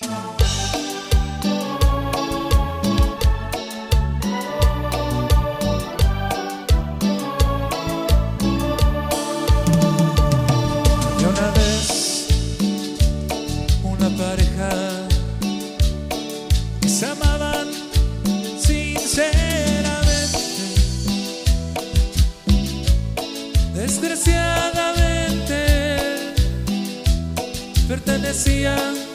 Había una vez una pareja que se amaban sinceramente, desgraciadamente pertenecía.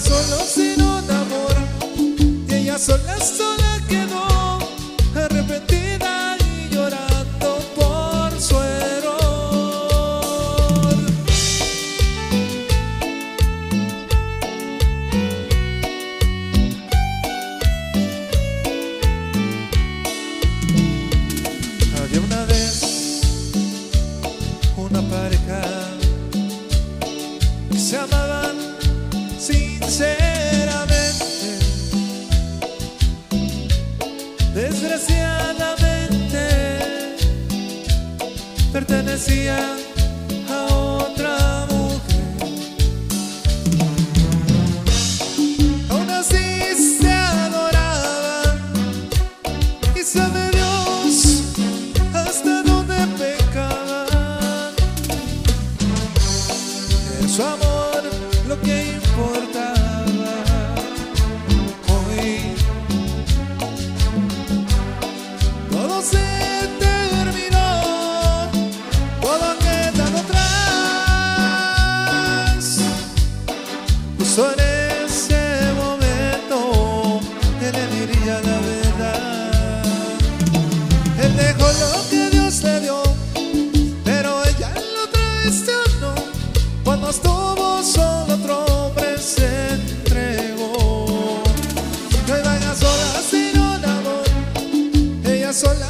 solo se nos da amor. Y ella sola sola quedó arrepentida y llorando por su error. Había una vez una pareja que se amaba sinceramente. Desgraciadamente pertenecía a otra mujer. Aún así se adoraban y sabe Dios hasta dónde pecaban. Su amor lo que Dios le dio, pero ella lo traicionó cuando estuvo solo otro hombre se entregó. No iban a solas sin un amor, ella sola.